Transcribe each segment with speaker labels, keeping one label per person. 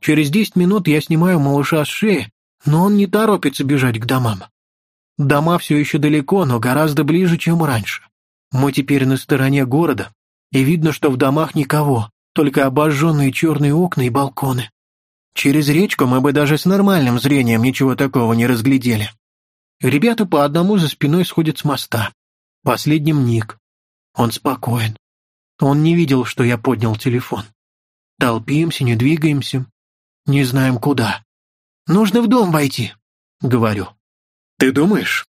Speaker 1: Через десять минут я снимаю малыша с шеи, но он не торопится бежать к домам. Дома все еще далеко, но гораздо ближе, чем раньше. Мы теперь на стороне города, и видно, что в домах никого, только обожженные черные окна и балконы. Через речку мы бы даже с нормальным зрением ничего такого не разглядели. Ребята по одному за спиной сходят с моста. Последним Ник. Он спокоен. Он не видел, что я поднял телефон. Толпимся, не двигаемся, «Не знаем куда. Нужно в дом войти», — говорю. «Ты думаешь?»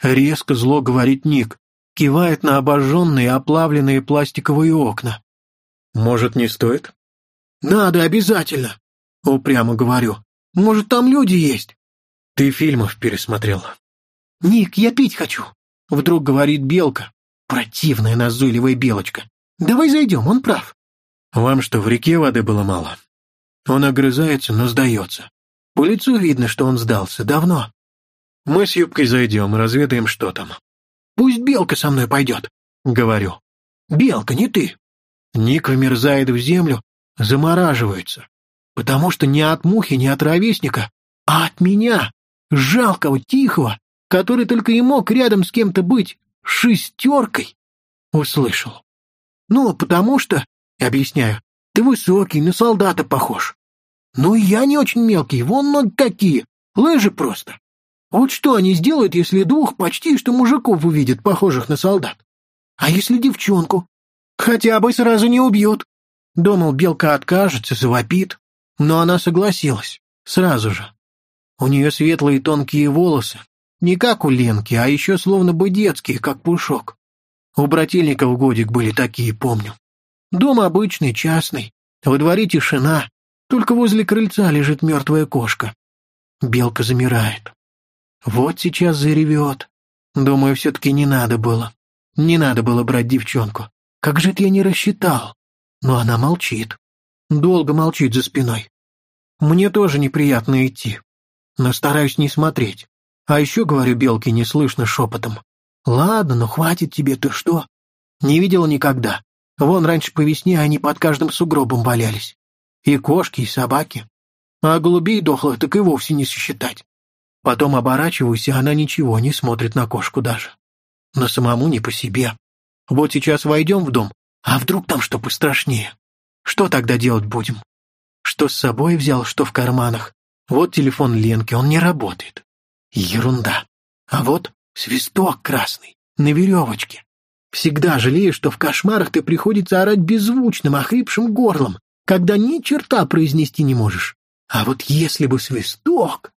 Speaker 1: Резко зло говорит Ник, кивает на обожженные, оплавленные пластиковые окна. «Может, не стоит?» «Надо обязательно», — упрямо говорю. «Может, там люди есть?» «Ты фильмов пересмотрел». «Ник, я пить хочу», — вдруг говорит Белка. Противная назойливая Белочка. «Давай зайдем, он прав». «Вам что, в реке воды было мало?» Он огрызается, но сдается. По лицу видно, что он сдался давно. Мы с Юбкой зайдем и разведаем, что там. Пусть Белка со мной пойдет, — говорю. Белка, не ты. Ник вымерзает в землю, замораживается. Потому что не от мухи, не от ровесника, а от меня, жалкого, тихого, который только и мог рядом с кем-то быть, шестеркой, услышал. Ну, потому что, объясняю, ты высокий, на солдата похож. Ну, я не очень мелкий, вон ноги какие, лыжи просто. Вот что они сделают, если двух почти что мужиков увидят, похожих на солдат? А если девчонку? Хотя бы сразу не убьют. Думал, белка откажется, завопит. Но она согласилась. Сразу же. У нее светлые тонкие волосы. Не как у Ленки, а еще словно бы детские, как пушок. У брательников годик были такие, помню. Дом обычный, частный. Во дворе тишина. Только возле крыльца лежит мертвая кошка. Белка замирает. Вот сейчас заревет. Думаю, все-таки не надо было. Не надо было брать девчонку. Как же это я не рассчитал? Но она молчит. Долго молчит за спиной. Мне тоже неприятно идти. Но стараюсь не смотреть. А еще, говорю Белке, не слышно шепотом. Ладно, ну хватит тебе, ты что? Не видел никогда. Вон раньше по весне они под каждым сугробом валялись и кошки, и собаки. А голубей дохлых так и вовсе не сосчитать. Потом оборачиваюсь, и она ничего не смотрит на кошку даже. Но самому не по себе. Вот сейчас войдем в дом, а вдруг там что пострашнее? Что тогда делать будем? Что с собой взял, что в карманах? Вот телефон Ленки, он не работает. Ерунда. А вот свисток красный, на веревочке. Всегда жалею, что в кошмарах ты приходится орать беззвучным, охрипшим горлом, когда ни черта произнести не можешь. А вот если бы свисток...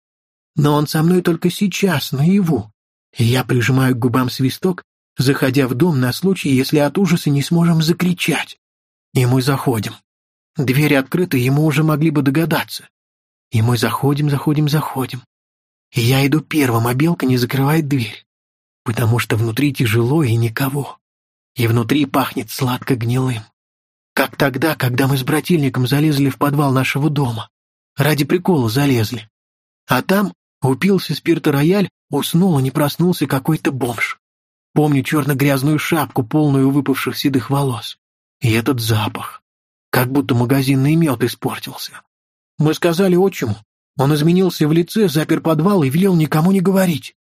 Speaker 1: Но он со мной только сейчас, наяву. Я прижимаю к губам свисток, заходя в дом на случай, если от ужаса не сможем закричать. И мы заходим. Двери открыты, ему уже могли бы догадаться. И мы заходим, заходим, заходим. И я иду первым, а белка не закрывает дверь, потому что внутри тяжело и никого. И внутри пахнет сладко гнилым. Как тогда, когда мы с брательником залезли в подвал нашего дома. Ради прикола залезли. А там упился спирта рояль, уснул и не проснулся какой-то бомж. Помню черно-грязную шапку, полную выпавших седых волос. И этот запах. Как будто магазинный мед испортился. Мы сказали отчиму. Он изменился в лице, запер подвал и велел никому не говорить.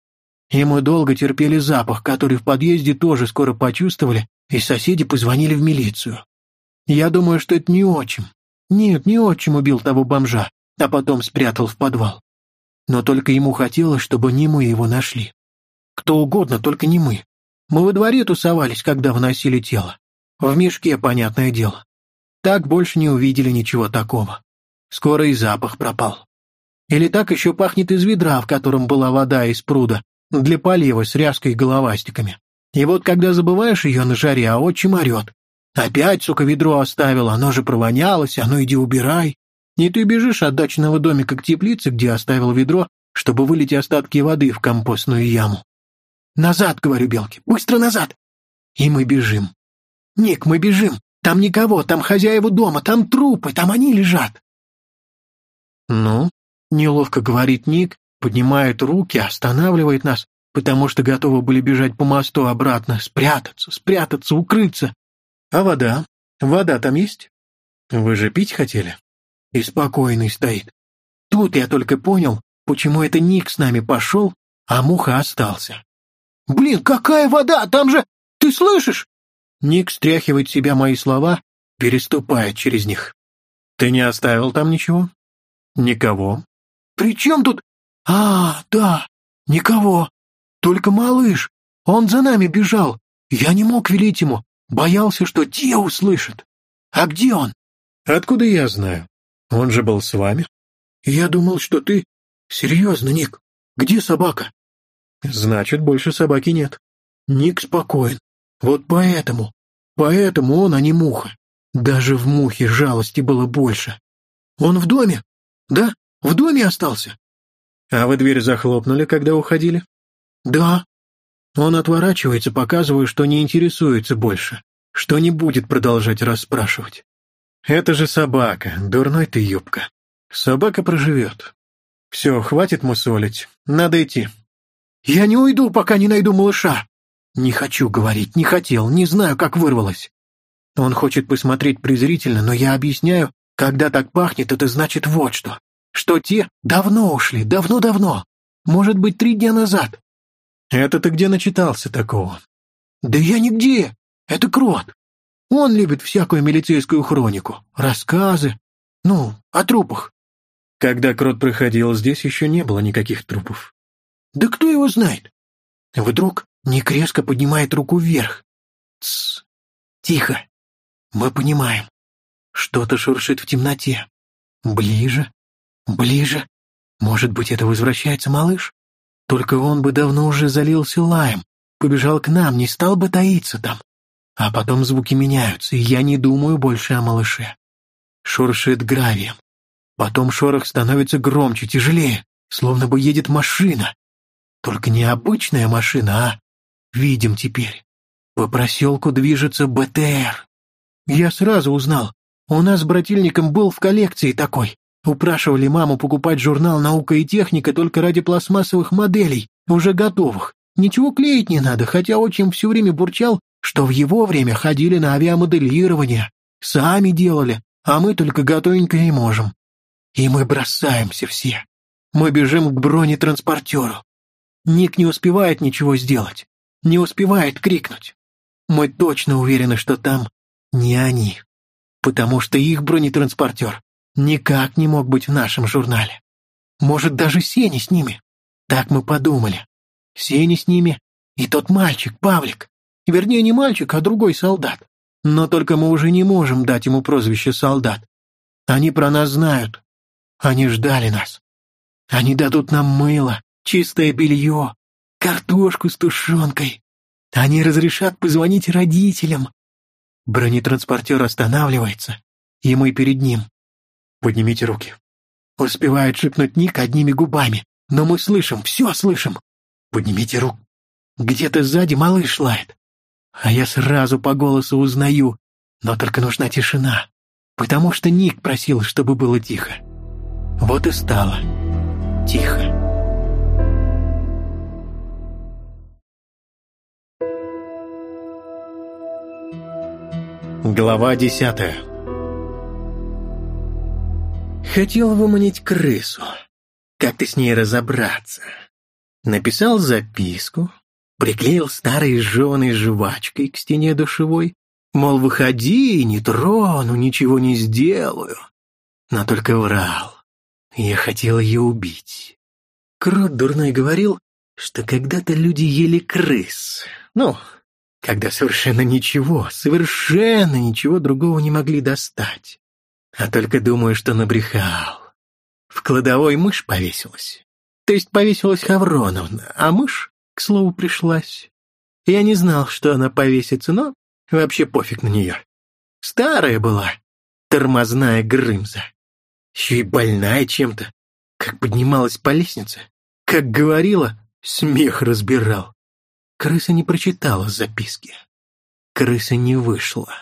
Speaker 1: И мы долго терпели запах, который в подъезде тоже скоро почувствовали, и соседи позвонили в милицию. Я думаю, что это не отчим. Нет, не отчим убил того бомжа, а потом спрятал в подвал. Но только ему хотелось, чтобы не мы его нашли. Кто угодно, только не мы. Мы во дворе тусовались, когда вносили тело. В мешке, понятное дело. Так больше не увидели ничего такого. Скоро и запах пропал. Или так еще пахнет из ведра, в котором была вода из пруда, для полива с ряской головастиками. И вот когда забываешь ее на жаре, а отчим орет. Опять, сука, ведро оставила, оно же провонялось, а ну иди убирай. Не ты бежишь от дачного домика к теплице, где оставил ведро, чтобы вылить остатки воды в компостную яму. «Назад!» — говорю Белке. «Быстро назад!» И мы бежим. «Ник, мы бежим! Там никого, там хозяева дома, там трупы, там они лежат!» «Ну?» — неловко говорит Ник, поднимает руки, останавливает нас, потому что готовы были бежать по мосту обратно, спрятаться, спрятаться, укрыться. А вода? Вода там есть? Вы же пить хотели? И спокойный стоит. Тут я только понял, почему это Ник с нами пошел, а Муха остался. Блин, какая вода? Там же... Ты слышишь? Ник стряхивает себя мои слова, переступая через них. Ты не оставил там ничего? Никого. При чем тут... А, да, никого. Только малыш. Он за нами бежал. Я не мог велеть ему боялся, что Диа услышит. А где он? Откуда я знаю? Он же был с вами. Я думал, что ты... Серьезно, Ник, где собака? Значит, больше собаки нет. Ник спокоен. Вот поэтому. Поэтому он, а не муха. Даже в мухе жалости было больше. Он в доме? Да, в доме остался. А вы дверь захлопнули, когда уходили? Да, он отворачивается, показывая, что не интересуется больше, что не будет продолжать расспрашивать. «Это же собака, дурной ты юбка. Собака проживет. Все, хватит мусолить, надо идти». «Я не уйду, пока не найду малыша!» «Не хочу говорить, не хотел, не знаю, как вырвалось». Он хочет посмотреть презрительно, но я объясняю, когда так пахнет, это значит вот что. Что те давно ушли, давно-давно. Может быть, три дня назад. «Это ты где начитался такого?» «Да я нигде! Это крот! Он любит всякую милицейскую хронику, рассказы, ну, о трупах». Когда крот проходил, здесь еще не было никаких трупов. «Да кто его знает?» Вдруг Ник поднимает руку вверх. «Тссс! Тихо! Мы понимаем. Что-то шуршит в темноте. Ближе, ближе. Может быть, это возвращается малыш?» Только он бы давно уже залился лаем, побежал к нам, не стал бы таиться там. А потом звуки меняются, и я не думаю больше о малыше. Шуршит гравием. Потом шорох становится громче, тяжелее, словно бы едет машина. Только не обычная машина, а... Видим теперь. По проселку движется БТР. Я сразу узнал. У нас с брательником был в коллекции такой. Упрашивали маму покупать журнал «Наука и техника» только ради пластмассовых моделей, уже готовых. Ничего клеить не надо, хотя отчим все время бурчал, что в его время ходили на авиамоделирование, сами делали, а мы только готовенько и можем. И мы бросаемся все. Мы бежим к бронетранспортеру. Ник не успевает ничего сделать, не успевает крикнуть. Мы точно уверены, что там не они, потому что их бронетранспортер никак не мог быть в нашем журнале. Может, даже Сеня с ними. Так мы подумали. Сеня с ними и тот мальчик, Павлик. Вернее, не мальчик, а другой солдат. Но только мы уже не можем дать ему прозвище «солдат». Они про нас знают. Они ждали нас. Они дадут нам мыло, чистое белье, картошку с тушенкой. Они разрешат позвонить родителям. Бронетранспортер останавливается, и мы перед ним. Поднимите руки. Успевает шепнуть Ник одними губами, но мы слышим, все слышим. Поднимите руку. Где-то сзади малыш лает. А я сразу по голосу узнаю, но только нужна тишина, потому что Ник просил, чтобы было тихо. Вот и стало тихо. Глава десятая хотел выманить крысу. Как-то с ней разобраться. Написал записку, приклеил старой жженой жвачкой к стене душевой, мол, выходи, не трону, ничего не сделаю. Но только врал. Я хотел ее убить. Крот дурной говорил, что когда-то люди ели крыс. Ну, когда совершенно ничего, совершенно ничего другого не могли достать. А только думаю, что набрехал. В кладовой мышь повесилась. То есть повесилась Хавроновна, а мышь, к слову, пришлась. Я не знал, что она повесится, но вообще пофиг на нее. Старая была, тормозная Грымза. Еще и больная чем-то. Как поднималась по лестнице. Как говорила, смех разбирал. Крыса не прочитала записки. Крыса не вышла.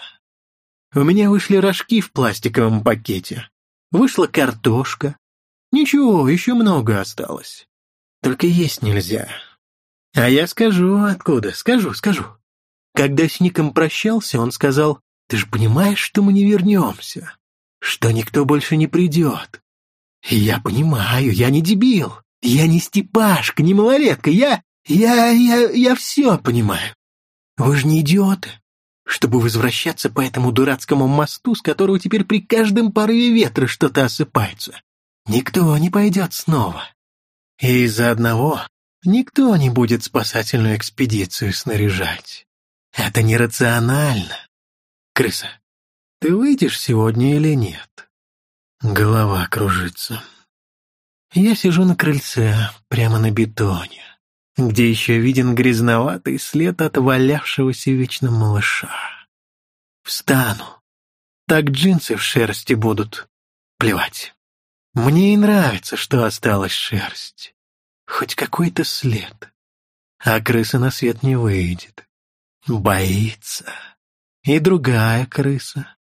Speaker 1: У меня вышли рожки в пластиковом пакете. Вышла картошка. Ничего, еще много осталось. Только есть нельзя. А я скажу откуда, скажу, скажу. Когда с Ником прощался, он сказал, «Ты же понимаешь, что мы не вернемся, что никто больше не придет». Я понимаю, я не дебил, я не Степашка, не малолетка, я... Я... я... я все понимаю. Вы же не идиоты чтобы возвращаться по этому дурацкому мосту, с которого теперь при каждом порыве ветра что-то осыпается. Никто не пойдет снова. И из-за одного никто не будет спасательную экспедицию снаряжать. Это нерационально. Крыса, ты выйдешь сегодня или нет? Голова кружится. Я сижу на крыльце, прямо на бетоне где еще виден грязноватый след от валявшегося вечно малыша. Встану. Так джинсы в шерсти будут. Плевать. Мне и нравится, что осталась шерсть. Хоть какой-то след. А крыса на свет не выйдет. Боится. И другая крыса.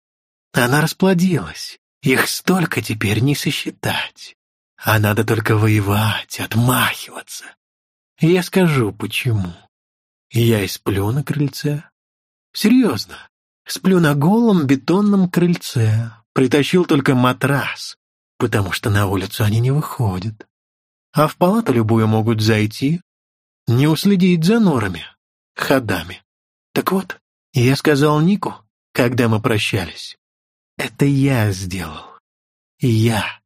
Speaker 1: Она расплодилась. Их столько теперь не сосчитать. А надо только воевать, отмахиваться. Я скажу, почему. Я и сплю на крыльце. Серьезно, сплю на голом бетонном крыльце. Притащил только матрас, потому что на улицу они не выходят. А в палату любую могут зайти, не уследить за норами, ходами. Так вот, я сказал Нику, когда мы прощались. Это я сделал. Я.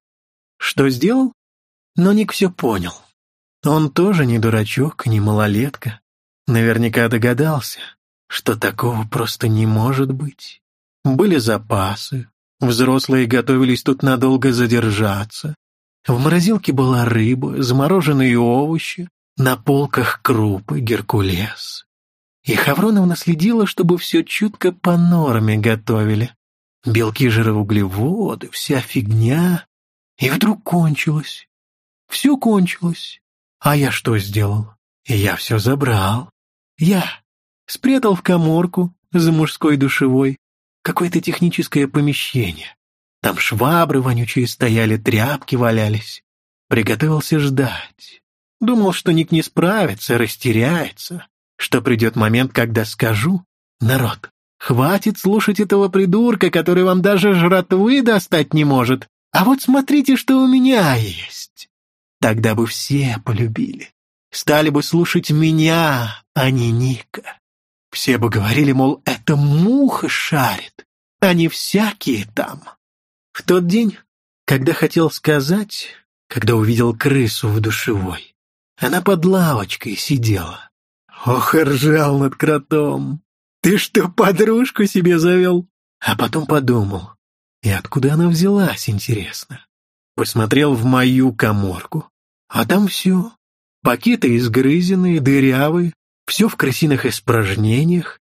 Speaker 1: Что сделал? Но Ник все понял. Он тоже не дурачок не малолетка. Наверняка догадался, что такого просто не может быть. Были запасы, взрослые готовились тут надолго задержаться. В морозилке была рыба, замороженные овощи, на полках крупы, геркулес. И Хавроновна следила, чтобы все чутко по норме готовили. Белки, жироуглеводы, вся фигня. И вдруг кончилось. Все кончилось. А я что сделал? Я все забрал. Я спрятал в коморку за мужской душевой какое-то техническое помещение. Там швабры вонючие стояли, тряпки валялись. Приготовился ждать. Думал, что Ник не справится, растеряется, что придет момент, когда скажу «Народ, хватит слушать этого придурка, который вам даже жратвы достать не может, а вот смотрите, что у меня есть». Тогда бы все полюбили, стали бы слушать меня, а не Ника. Все бы говорили, мол, это муха шарит, а не всякие там. В тот день, когда хотел сказать, когда увидел крысу в душевой, она под лавочкой сидела. Ох, ржал над кротом. Ты что, подружку себе завел? А потом подумал, и откуда она взялась, интересно? посмотрел в мою коморку. А там все. Пакеты изгрызенные, дырявые, все в крысиных испражнениях.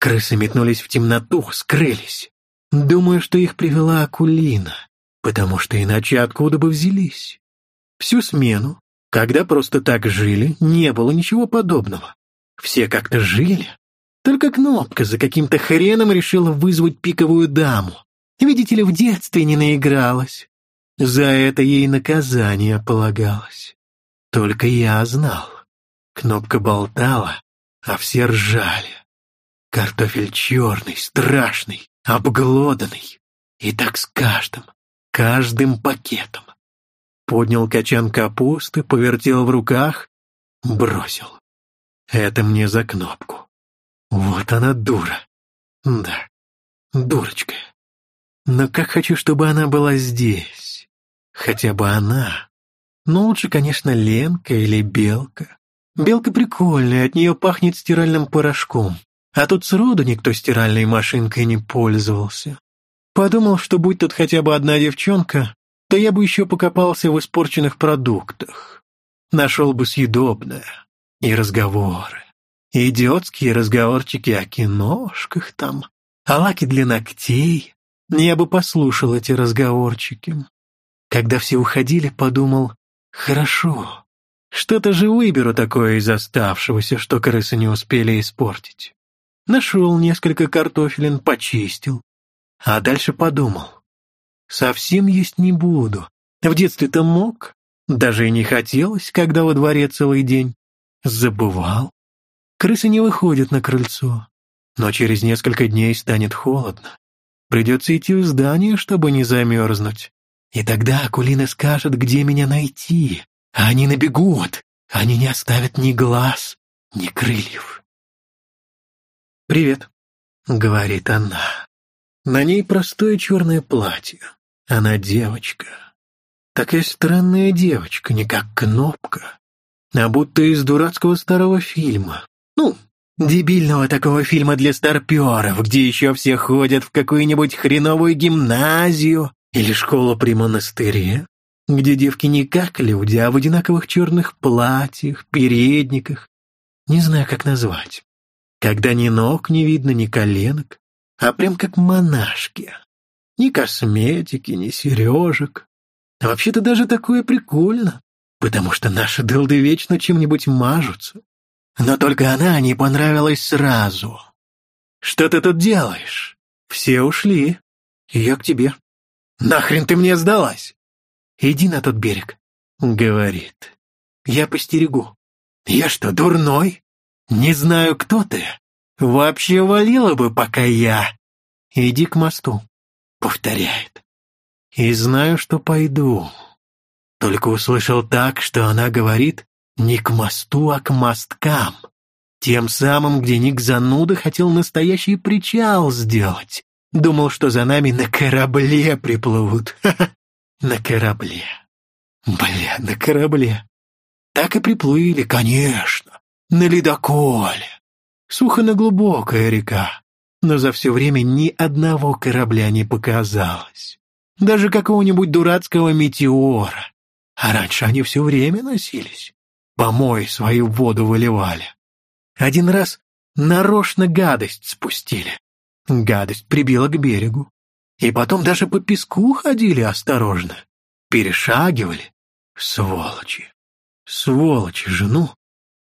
Speaker 1: Крысы метнулись в темноту, скрылись. Думаю, что их привела Акулина, потому что иначе откуда бы взялись. Всю смену, когда просто так жили, не было ничего подобного. Все как-то жили. Только кнопка за каким-то хреном решила вызвать пиковую даму. Видите ли, в детстве не наигралась. За это ей наказание полагалось. Только я знал. Кнопка болтала, а все ржали. Картофель черный, страшный, обглоданный. И так с каждым, каждым пакетом. Поднял качан капусты, повертел в руках, бросил. Это мне за кнопку. Вот она дура. Да, дурочка. Но как хочу, чтобы она была здесь. Хотя бы она. Но лучше, конечно, Ленка или Белка. Белка прикольная, от нее пахнет стиральным порошком. А тут сроду никто стиральной машинкой не пользовался. Подумал, что будь тут хотя бы одна девчонка, то я бы еще покопался в испорченных продуктах. Нашел бы съедобное. И разговоры. И идиотские разговорчики о киношках там, а о лаке для ногтей. Я бы послушал эти разговорчики. Когда все уходили, подумал «Хорошо, что-то же выберу такое из оставшегося, что крысы не успели испортить». Нашел несколько картофелин, почистил. А дальше подумал «Совсем есть не буду. В детстве-то мог, даже и не хотелось, когда во дворе целый день. Забывал. Крысы не выходят на крыльцо, но через несколько дней станет холодно. Придется идти в здание, чтобы не замерзнуть. И тогда Акулина скажет, где меня найти. Они набегут. Они не оставят ни глаз, ни крыльев. «Привет», — говорит она. На ней простое черное платье. Она девочка. Такая странная девочка, не как кнопка, а будто из дурацкого старого фильма. Ну, дебильного такого фильма для старперов, где еще все ходят в какую-нибудь хреновую гимназию, или школа при монастыре, где девки не как люди, а в одинаковых черных платьях, передниках, не знаю, как назвать, когда ни ног не видно, ни коленок, а прям как монашки. Ни косметики, ни сережек. А вообще-то даже такое прикольно, потому что наши дылды вечно чем-нибудь мажутся. Но только она не понравилась сразу. «Что ты тут делаешь? Все ушли. Я к тебе». «Нахрен ты мне сдалась?» «Иди на тот берег», — говорит. «Я постерегу». «Я что, дурной? Не знаю, кто ты. Вообще валила бы, пока я...» «Иди к мосту», — повторяет. «И знаю, что пойду». Только услышал так, что она говорит не к мосту, а к мосткам. Тем самым, где Ник зануда хотел настоящий причал сделать. Думал, что за нами на корабле приплывут. На корабле. Бля, на корабле. Так и приплыли, конечно. На ледоколе. Сухо на глубокая река. Но за все время ни одного корабля не показалось. Даже какого-нибудь дурацкого метеора. А раньше они все время носились. Помой свою воду выливали. Один раз нарочно гадость спустили. Гадость прибила к берегу. И потом даже по песку ходили осторожно. Перешагивали. Сволочи. Сволочи, жену.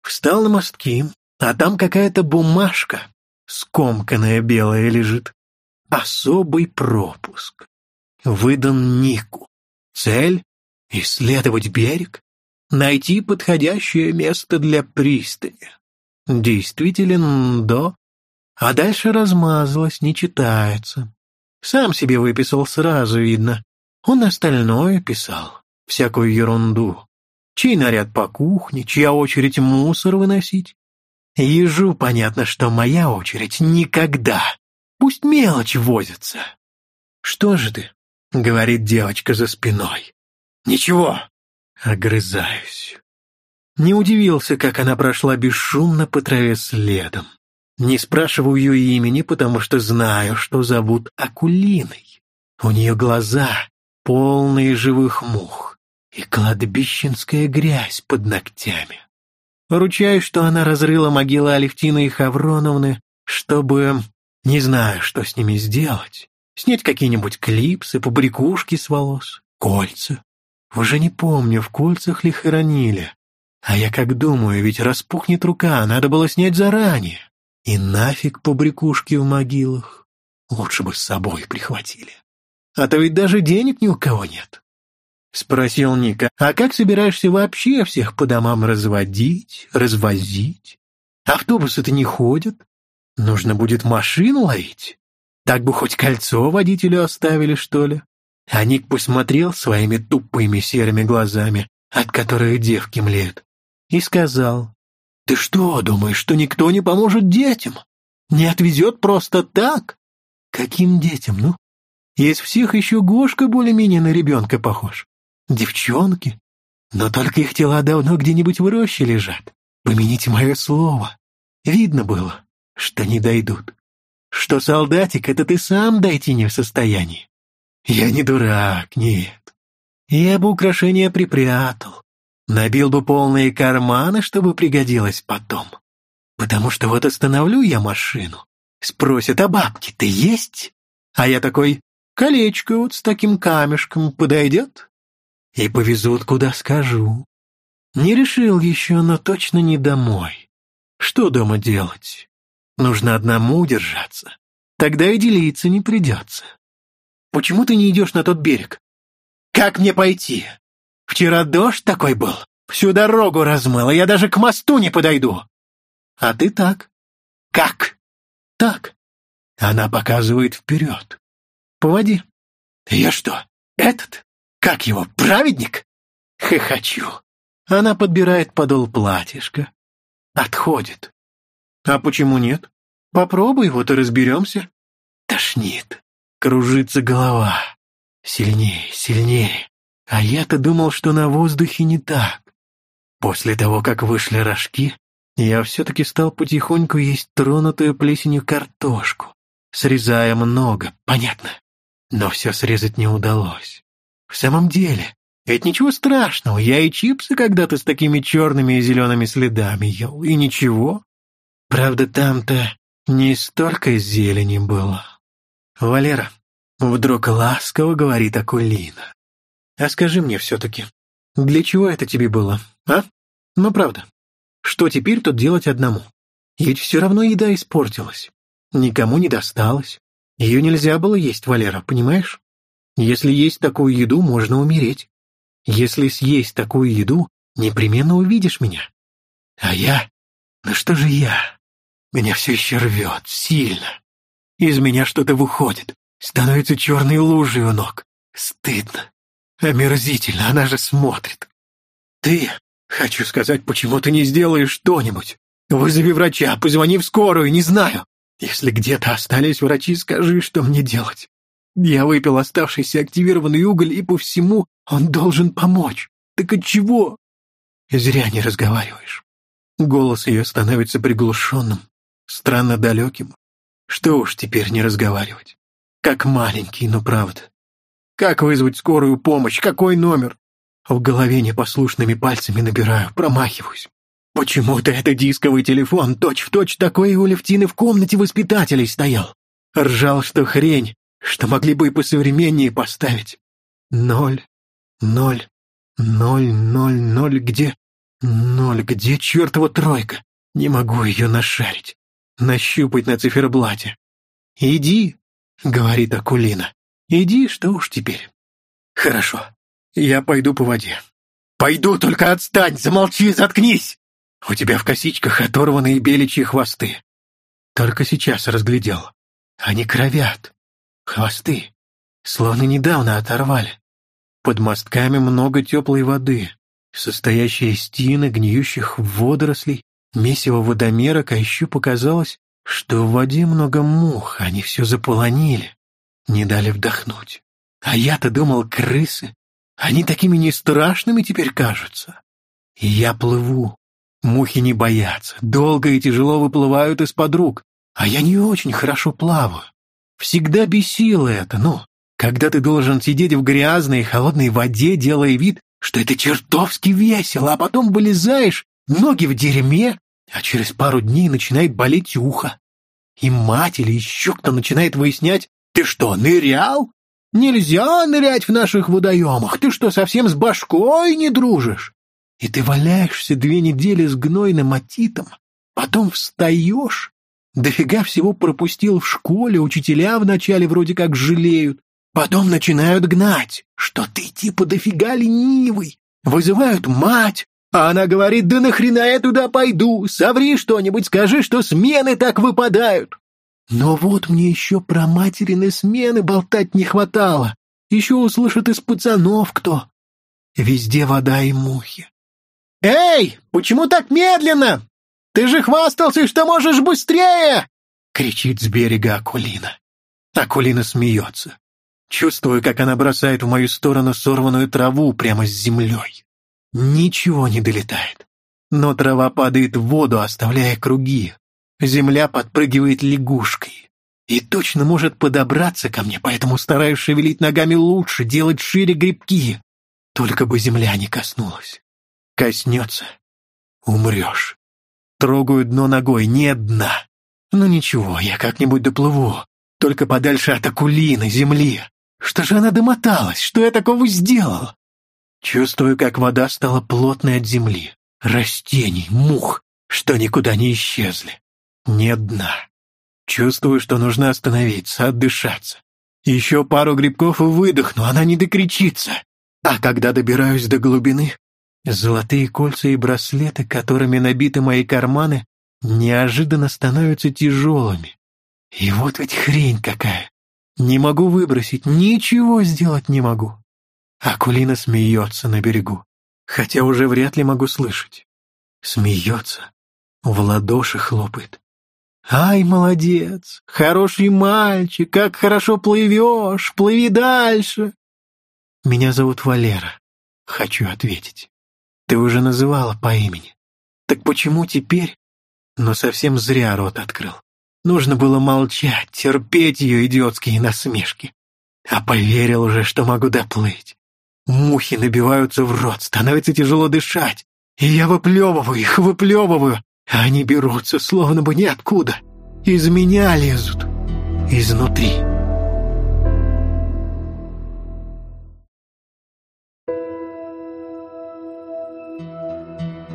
Speaker 1: Встал на мостки, а там какая-то бумажка, скомканная белая лежит. Особый пропуск. Выдан Нику. Цель — исследовать берег, найти подходящее место для пристани. Действителен до а дальше размазалось, не читается. Сам себе выписал сразу, видно. Он остальное писал, всякую ерунду. Чей наряд по кухне, чья очередь мусор выносить? Ежу понятно, что моя очередь никогда. Пусть мелочь возится. «Что же ты?» — говорит девочка за спиной. «Ничего!» — огрызаюсь. Не удивился, как она прошла бесшумно по траве следом. Не спрашиваю ее имени, потому что знаю, что зовут Акулиной. У нее глаза, полные живых мух, и кладбищенская грязь под ногтями. Ручаюсь, что она разрыла могилы Алевтины и Хавроновны, чтобы... Не знаю, что с ними сделать. Снять какие-нибудь клипсы, побрякушки с волос, кольца. Уже не помню, в кольцах ли хоронили. А я как думаю, ведь распухнет рука, надо было снять заранее. И нафиг побрякушки в могилах. Лучше бы с собой прихватили. А то ведь даже денег ни у кого нет. Спросил Ника, а как собираешься вообще всех по домам разводить, развозить? Автобусы-то не ходят. Нужно будет машину ловить. Так бы хоть кольцо водителю оставили, что ли? А Ник посмотрел своими тупыми серыми глазами, от которых девки млеют, и сказал, ты что, думаешь, что никто не поможет детям? Не отвезет просто так? Каким детям, ну? Из всех еще Гошка более-менее на ребенка похож. Девчонки. Но только их тела давно где-нибудь в роще лежат. Помяните мое слово. Видно было, что не дойдут. Что солдатик, это ты сам дойти не в состоянии. Я не дурак, нет. Я бы украшения припрятал набил бы полные карманы, чтобы пригодилось потом. Потому что вот остановлю я машину, спросят, а бабки-то есть? А я такой, колечко вот с таким камешком подойдет? И повезут, куда скажу. Не решил еще, но точно не домой. Что дома делать? Нужно одному удержаться. Тогда и делиться не придется. Почему ты не идешь на тот берег? Как мне пойти? Вчера дождь такой был. Всю дорогу размыло. Я даже к мосту не подойду. А ты так. Как? Так. Она показывает вперед. Поводи. Я что, этот? Как его, праведник? Хохочу. Она подбирает подол платьишко. Отходит. А почему нет? Попробуй, вот и разберемся. Тошнит. Кружится голова. Сильнее, сильнее. А я-то думал, что на воздухе не так. После того, как вышли рожки, я все-таки стал потихоньку есть тронутую плесенью картошку, срезая много, понятно. Но все срезать не удалось. В самом деле, это ничего страшного, я и чипсы когда-то с такими черными и зелеными следами ел, и ничего. Правда, там-то не столько зелени было. Валера, вдруг ласково говорит Акулина. «А скажи мне все-таки, для чего это тебе было, а? Ну, правда. Что теперь тут делать одному? Ведь все равно еда испортилась. Никому не досталась, Ее нельзя было есть, Валера, понимаешь? Если есть такую еду, можно умереть. Если съесть такую еду, непременно увидишь меня. А я? Ну что же я? Меня все еще рвет, сильно. Из меня что-то выходит. Становится черной лужей у ног. Стыдно. Омерзительно, она же смотрит. Ты, хочу сказать, почему ты не сделаешь что-нибудь? Вызови врача, позвони в скорую, не знаю. Если где-то остались врачи, скажи, что мне делать. Я выпил оставшийся активированный уголь, и по всему он должен помочь. Так от чего? Зря не разговариваешь. Голос ее становится приглушенным, странно далеким. Что уж теперь не разговаривать. Как маленький, но правда. Как вызвать скорую помощь? Какой номер? А в голове непослушными пальцами набираю, промахиваюсь. Почему-то это дисковый телефон, точь-в-точь точь такой у Левтины в комнате воспитателей стоял. Ржал, что хрень, что могли бы и посовременнее поставить. Ноль, ноль, ноль, ноль, ноль, где? Ноль, где чертова тройка? Не могу ее нашарить, нащупать на циферблате. «Иди», — говорит Акулина. Иди, что уж теперь. Хорошо, я пойду по воде. Пойду, только отстань, замолчи, заткнись. У тебя в косичках оторванные беличьи хвосты. Только сейчас разглядел. Они кровят. Хвосты. Словно недавно оторвали. Под мостками много теплой воды, состоящей из тины, гниющих водорослей, месиво водомерок, а еще показалось, что в воде много мух, они все заполонили. Не дали вдохнуть. А я-то думал, крысы. Они такими не страшными теперь кажутся. И я плыву. Мухи не боятся. Долго и тяжело выплывают из-под рук. А я не очень хорошо плаваю. Всегда бесило это, ну, когда ты должен сидеть в грязной и холодной воде, делая вид, что это чертовски весело, а потом вылезаешь, ноги в дерьме, а через пару дней начинает болеть ухо. И мать или еще кто начинает выяснять, ты что, нырял? Нельзя нырять в наших водоемах. Ты что, совсем с башкой не дружишь? И ты валяешься две недели с гнойным отитом. потом встаешь. Дофига всего пропустил в школе, учителя вначале вроде как жалеют. Потом начинают гнать, что ты типа дофига ленивый. Вызывают мать, а она говорит, да нахрена я туда пойду? Соври что-нибудь, скажи, что смены так выпадают. Но вот мне еще про материны смены болтать не хватало. Еще услышат из пацанов кто. Везде вода и мухи. «Эй, почему так медленно? Ты же хвастался, что можешь быстрее!» Кричит с берега Акулина. Акулина смеется. Чувствую, как она бросает в мою сторону сорванную траву прямо с землей. Ничего не долетает. Но трава падает в воду, оставляя круги. Земля подпрыгивает лягушкой. И точно может подобраться ко мне, поэтому стараюсь шевелить ногами лучше, делать шире грибки. Только бы земля не коснулась. Коснется — умрешь. Трогаю дно ногой, не дна. Ну ничего, я как-нибудь доплыву. Только подальше от акулины, земли. Что же она домоталась? Что я такого сделал? Чувствую, как вода стала плотной от земли, растений, мух, что никуда не исчезли. Нет дна. Чувствую, что нужно остановиться, отдышаться. Еще пару грибков и выдохну, она не докричится. А когда добираюсь до глубины, золотые кольца и браслеты, которыми набиты мои карманы, неожиданно становятся тяжелыми. И вот ведь хрень какая. Не могу выбросить, ничего сделать не могу. Акулина смеется на берегу, хотя уже вряд ли могу слышать. Смеется, в ладоши хлопает. Ай, молодец, хороший мальчик, как хорошо плывешь, плыви дальше. Меня зовут Валера. Хочу ответить. Ты уже называла по имени. Так почему теперь? Но совсем зря рот открыл. Нужно было молчать, терпеть ее идиотские насмешки. А поверил уже, что могу доплыть. Мухи набиваются в рот, становится тяжело дышать. И я выплевываю их, выплевываю, они берутся, словно бы ниоткуда. Из меня лезут. Изнутри.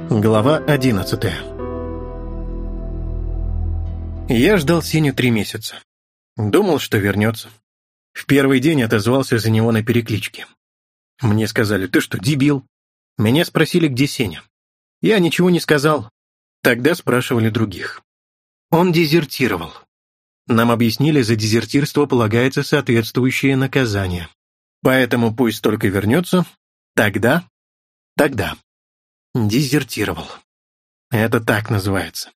Speaker 1: Глава одиннадцатая Я ждал Сеню три месяца. Думал, что вернется. В первый день отозвался за него на перекличке. Мне сказали, ты что, дебил? Меня спросили, где Сеня. Я ничего не сказал, Тогда спрашивали других. Он дезертировал. Нам объяснили, за дезертирство полагается соответствующее наказание. Поэтому пусть только вернется. Тогда, тогда. Дезертировал. Это так называется.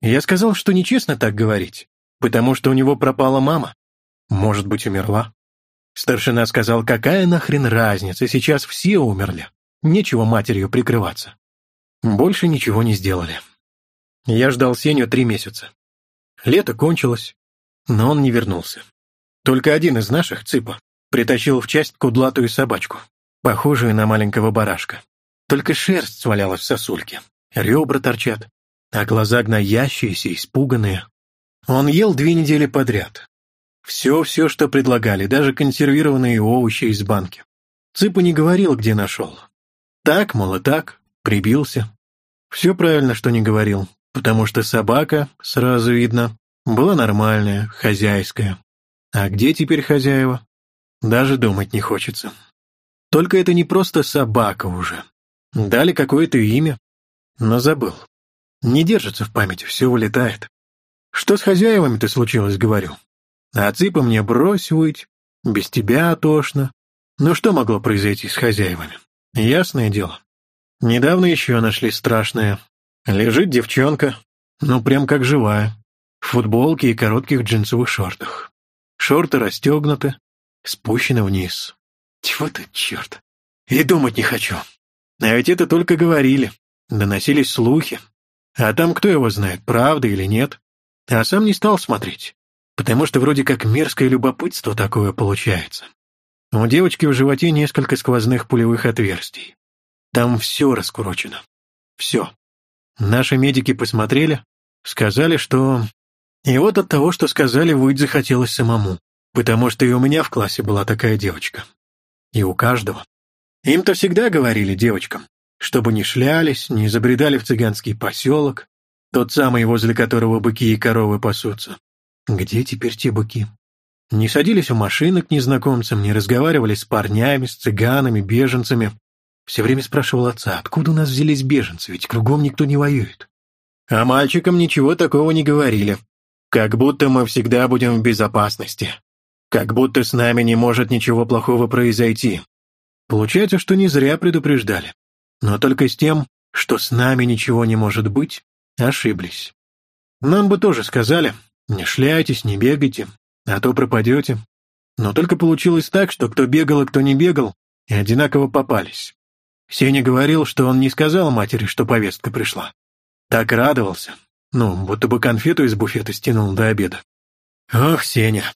Speaker 1: Я сказал, что нечестно так говорить, потому что у него пропала мама. Может быть, умерла. Старшина сказал, какая нахрен разница, сейчас все умерли. Нечего матерью прикрываться. Больше ничего не сделали. Я ждал Сеню три месяца. Лето кончилось, но он не вернулся. Только один из наших, Цыпа, притащил в часть кудлатую собачку, похожую на маленького барашка. Только шерсть свалялась в сосульке, ребра торчат, а глаза гноящиеся, испуганные. Он ел две недели подряд. Все-все, что предлагали, даже консервированные овощи из банки. Цыпа не говорил, где нашел. Так, мол, и так, прибился. Все правильно, что не говорил, потому что собака, сразу видно, была нормальная, хозяйская. А где теперь хозяева? Даже думать не хочется. Только это не просто собака уже. Дали какое-то имя, но забыл. Не держится в памяти, все улетает. Что с хозяевами-то случилось, говорю? А Отцы по мне брось выть, без тебя тошно. Ну что могло произойти с хозяевами? Ясное дело. Недавно еще нашли страшное. Лежит девчонка, ну прям как живая, в футболке и коротких джинсовых шортах. Шорты расстегнуты, спущены вниз. Чего ты, черт! И думать не хочу. А ведь это только говорили, доносились слухи. А там кто его знает, правда или нет? А сам не стал смотреть, потому что вроде как мерзкое любопытство такое получается. У девочки в животе несколько сквозных пулевых отверстий. Там все раскурочено. Все. Наши медики посмотрели, сказали, что... И вот от того, что сказали, выйти захотелось самому, потому что и у меня в классе была такая девочка. И у каждого. Им-то всегда говорили девочкам, чтобы не шлялись, не забредали в цыганский поселок, тот самый, возле которого быки и коровы пасутся. Где теперь те быки? Не садились у машинок незнакомцам, не разговаривали с парнями, с цыганами, беженцами все время спрашивал отца, откуда у нас взялись беженцы, ведь кругом никто не воюет. А мальчикам ничего такого не говорили. Как будто мы всегда будем в безопасности. Как будто с нами не может ничего плохого произойти. Получается, что не зря предупреждали. Но только с тем, что с нами ничего не может быть, ошиблись. Нам бы тоже сказали, не шляйтесь, не бегайте, а то пропадете. Но только получилось так, что кто бегал, и кто не бегал, и одинаково попались. Сеня говорил, что он не сказал матери, что повестка пришла. Так радовался. Ну, будто бы конфету из буфета стянул до обеда. Ох, Сеня.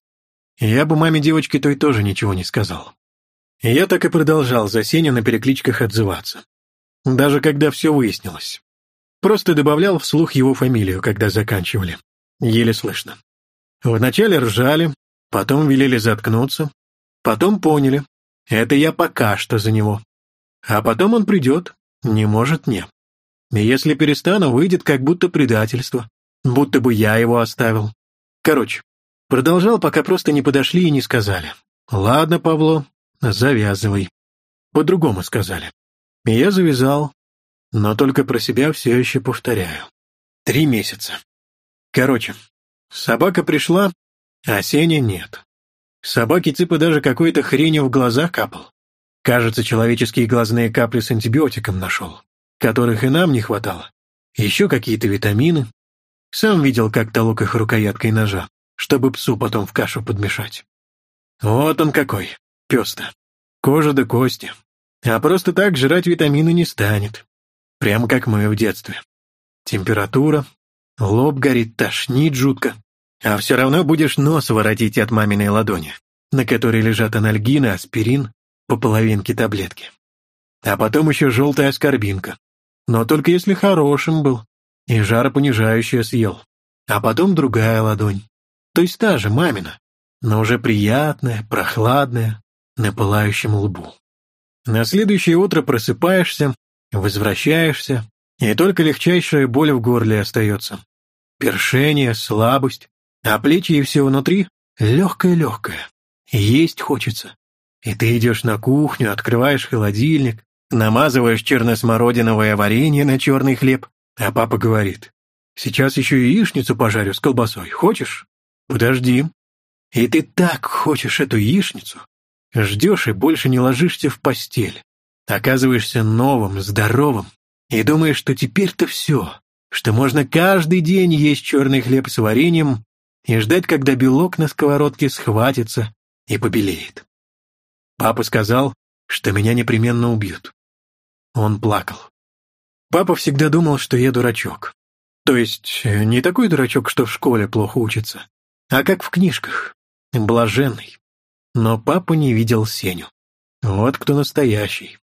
Speaker 1: Я бы маме девочки той тоже ничего не сказал. Я так и продолжал за Сеня на перекличках отзываться. Даже когда все выяснилось. Просто добавлял вслух его фамилию, когда заканчивали. Еле слышно. Вначале ржали, потом велели заткнуться, потом поняли. Это я пока что за него. А потом он придет. Не может не. Если перестану, выйдет как будто предательство. Будто бы я его оставил. Короче, продолжал, пока просто не подошли и не сказали. Ладно, Павло, завязывай. По-другому сказали. И я завязал, но только про себя все еще повторяю. Три месяца. Короче, собака пришла, а Сеня нет. Собаке типа даже какой-то хренью в глазах капал. Кажется, человеческие глазные капли с антибиотиком нашел, которых и нам не хватало. Еще какие-то витамины. Сам видел, как толок их рукояткой ножа, чтобы псу потом в кашу подмешать. Вот он какой, пес-то. Кожа до да кости. А просто так жрать витамины не станет. Прямо как мы в детстве. Температура, лоб горит, тошнит жутко. А все равно будешь нос воротить от маминой ладони, на которой лежат анальгин аспирин, по половинке таблетки. А потом еще желтая скорбинка, Но только если хорошим был. И жаропонижающее съел. А потом другая ладонь. То есть та же, мамина. Но уже приятная, прохладная, на пылающем лбу. На следующее утро просыпаешься, возвращаешься, и только легчайшая боль в горле остается. Першение, слабость, а плечи и все внутри легкое-легкое. Есть хочется. И ты идешь на кухню, открываешь холодильник, намазываешь черносмородиновое варенье на черный хлеб, а папа говорит, «Сейчас еще яичницу пожарю с колбасой. Хочешь? Подожди». И ты так хочешь эту яичницу, ждешь и больше не ложишься в постель. Оказываешься новым, здоровым, и думаешь, что теперь-то все, что можно каждый день есть черный хлеб с вареньем и ждать, когда белок на сковородке схватится и побелеет. Папа сказал, что меня непременно убьют. Он плакал. Папа всегда думал, что я дурачок. То есть э, не такой дурачок, что в школе плохо учится, а как в книжках, блаженный. Но папа не видел Сеню. Вот кто настоящий.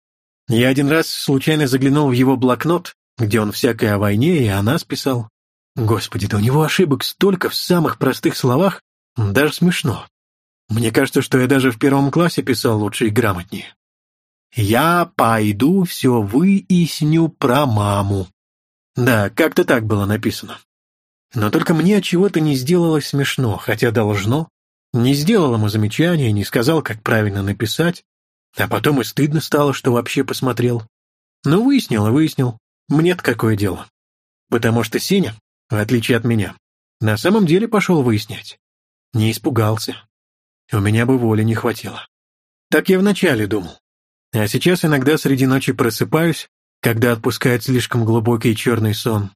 Speaker 1: Я один раз случайно заглянул в его блокнот, где он всякое о войне и о нас писал. Господи, да у него ошибок столько в самых простых словах, даже смешно. Мне кажется, что я даже в первом классе писал лучше и грамотнее. Я пойду все выясню про маму. Да, как-то так было написано. Но только мне от чего-то не сделалось смешно, хотя должно. Не сделал ему замечания, не сказал, как правильно написать, а потом и стыдно стало, что вообще посмотрел. Но выяснил и выяснил. Мне-то какое дело. Потому что Сеня, в отличие от меня, на самом деле пошел выяснять. Не испугался и у меня бы воли не хватило. Так я вначале думал. А сейчас иногда среди ночи просыпаюсь, когда отпускает слишком глубокий черный сон.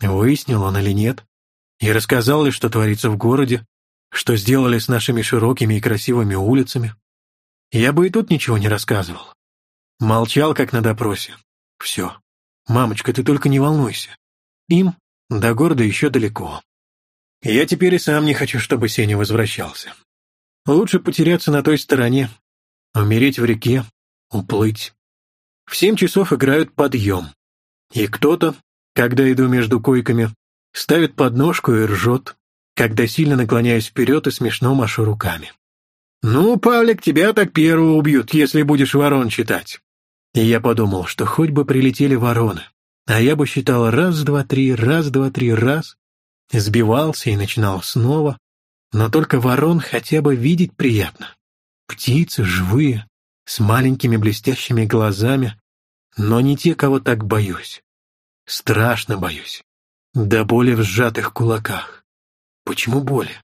Speaker 1: Выяснил он или нет? И рассказал ли, что творится в городе, что сделали с нашими широкими и красивыми улицами. Я бы и тут ничего не рассказывал. Молчал, как на допросе. Все. Мамочка, ты только не волнуйся. Им до города еще далеко. Я теперь и сам не хочу, чтобы Сеня возвращался. Лучше потеряться на той стороне, умереть в реке, уплыть. В семь часов играют подъем. И кто-то, когда иду между койками, ставит подножку и ржет, когда сильно наклоняюсь вперед и смешно машу руками. «Ну, Павлик, тебя так первого убьют, если будешь ворон читать». И я подумал, что хоть бы прилетели вороны, а я бы считал раз-два-три, раз-два-три, раз, сбивался и начинал снова, но только ворон хотя бы видеть приятно. Птицы живые, с маленькими блестящими глазами, но не те, кого так боюсь. Страшно боюсь. До боли в сжатых кулаках. Почему боли?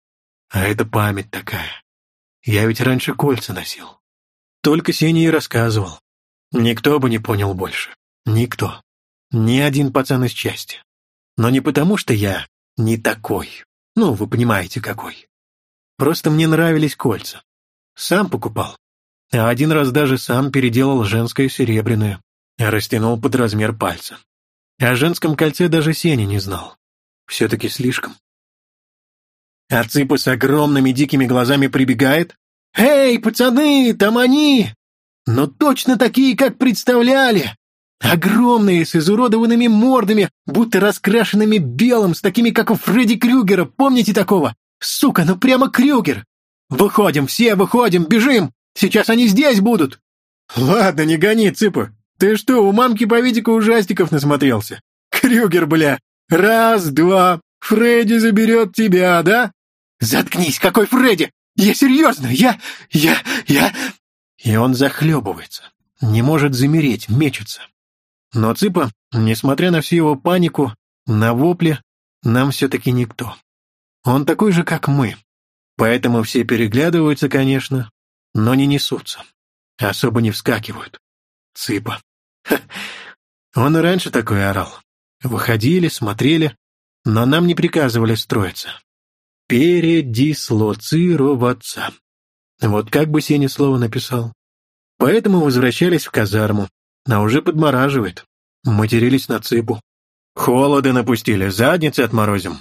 Speaker 1: А это память такая. Я ведь раньше кольца носил. Только Сеня и рассказывал. Никто бы не понял больше. Никто. Ни один пацан из части. Но не потому, что я не такой. Ну, вы понимаете, какой. Просто мне нравились кольца. Сам покупал. А один раз даже сам переделал женское серебряное. Растянул под размер пальца. О женском кольце даже Сеня не знал. Все-таки слишком. А Цыпа с огромными дикими глазами прибегает. «Эй, пацаны, там они! Но точно такие, как представляли! Огромные, с изуродованными мордами, будто раскрашенными белым, с такими, как у Фредди Крюгера, помните такого? Сука, ну прямо Крюгер! Выходим, все выходим, бежим! Сейчас они здесь будут!» «Ладно, не гони, цыпа. Ты что, у мамки по видику ужастиков насмотрелся? Крюгер, бля! Раз, два, Фредди заберет тебя, да?» «Заткнись, какой Фредди! Я серьезно, я... я... я...» И он захлебывается, не может замереть, мечется. Но Цыпа, несмотря на всю его панику, на вопли, нам все-таки никто. Он такой же, как мы. Поэтому все переглядываются, конечно, но не несутся. Особо не вскакивают. Цыпа. Ха. Он и раньше такой орал. Выходили, смотрели, но нам не приказывали строиться. Передислоцироваться. Вот как бы Сеня слово написал. Поэтому возвращались в казарму, а уже подмораживает. Матерились на цыпу. Холоды напустили, задницы отморозим.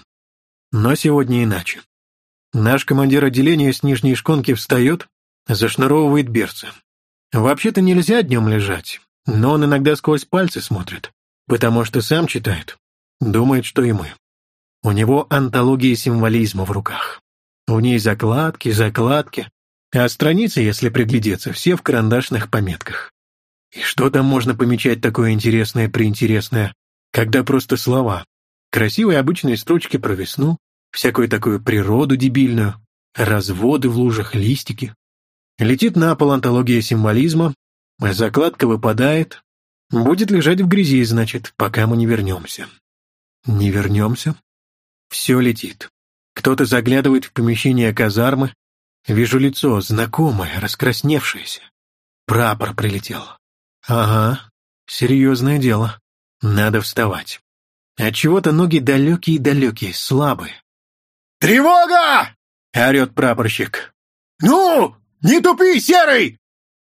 Speaker 1: Но сегодня иначе. Наш командир отделения с нижней шконки встает, зашнуровывает берцы. Вообще-то нельзя днем лежать, но он иногда сквозь пальцы смотрит, потому что сам читает, думает, что и мы. У него антология символизма в руках. У ней закладки, закладки, а страницы, если приглядеться, все в карандашных пометках. И что там можно помечать такое интересное, приинтересное, когда просто слова, Красивые обычные строчки про весну, всякую такую природу дебильную, разводы в лужах, листики. Летит на пол антология символизма, закладка выпадает. Будет лежать в грязи, значит, пока мы не вернемся. Не вернемся? Все летит. Кто-то заглядывает в помещение казармы. Вижу лицо, знакомое, раскрасневшееся. Прапор прилетел. Ага, серьезное дело. Надо вставать. От чего-то ноги далекие-далекие, слабые.
Speaker 2: «Тревога!»
Speaker 1: — орет прапорщик.
Speaker 2: «Ну, не тупи, серый!»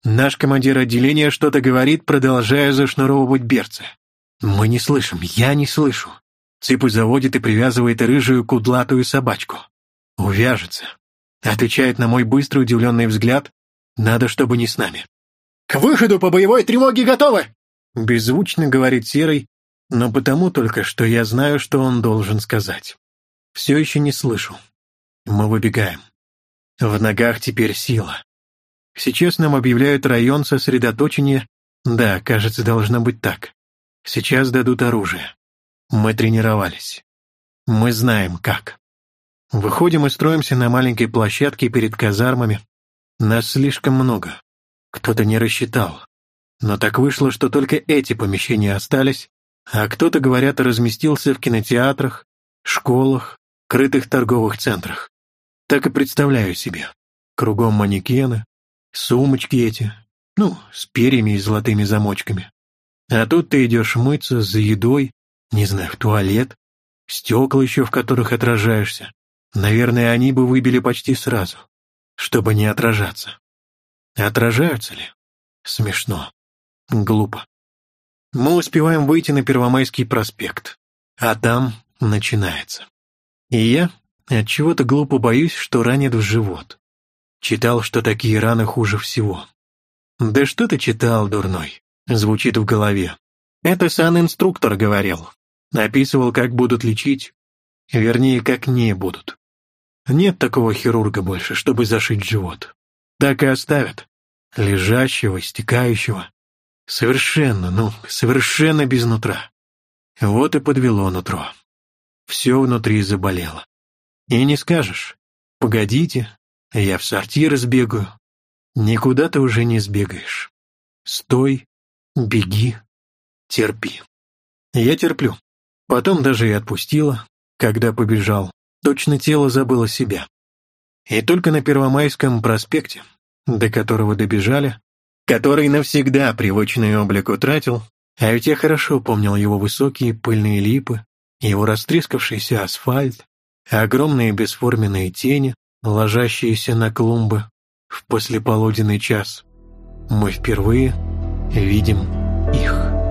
Speaker 1: Наш командир отделения что-то говорит, продолжая зашнуровывать берцы. Мы не слышим, я не слышу. Цыпу заводит и привязывает рыжую кудлатую собачку. Увяжется. Отвечает на мой быстрый удивленный взгляд. Надо, чтобы не с нами.
Speaker 2: «К выходу по боевой тревоге готовы!»
Speaker 1: Беззвучно говорит Серый, но потому только, что я знаю, что он должен сказать. Все еще не слышу. Мы выбегаем. В ногах теперь сила. Сейчас нам объявляют район сосредоточения. Да, кажется, должно быть так. Сейчас дадут оружие. Мы тренировались. Мы знаем, как. Выходим и строимся на маленькой площадке перед казармами. Нас слишком много. Кто-то не рассчитал. Но так вышло, что только эти помещения остались, а кто-то, говорят, разместился в кинотеатрах, школах, крытых торговых центрах. Так и представляю себе. Кругом манекены, сумочки эти, ну, с перьями и золотыми замочками. А тут ты идешь мыться за едой, не знаю, в туалет, стекла еще в которых отражаешься. Наверное, они бы выбили почти сразу, чтобы не отражаться. Отражаются ли? Смешно. Глупо. Мы успеваем выйти на Первомайский проспект, а там начинается. И я от чего то глупо боюсь, что ранит в живот. Читал, что такие раны хуже всего. «Да что ты читал, дурной?» — звучит в голове. «Это сан-инструктор говорил. написывал, как будут лечить. Вернее, как не будут. Нет такого хирурга больше, чтобы зашить живот. Так и оставят. Лежащего, стекающего, Совершенно, ну, совершенно без нутра. Вот и подвело нутро. Все внутри заболело. И не скажешь, погодите, я в сортир сбегаю. Никуда ты уже не сбегаешь. Стой, беги, терпи. Я терплю. Потом даже и отпустила, когда побежал. Точно тело забыло себя. И только на Первомайском проспекте, до которого добежали, который навсегда привычно ее облик утратил, а ведь я хорошо помнил его высокие пыльные липы, его растрескавшийся асфальт, огромные бесформенные тени, ложащиеся на клумбы в послеполуденный час. Мы впервые видим их.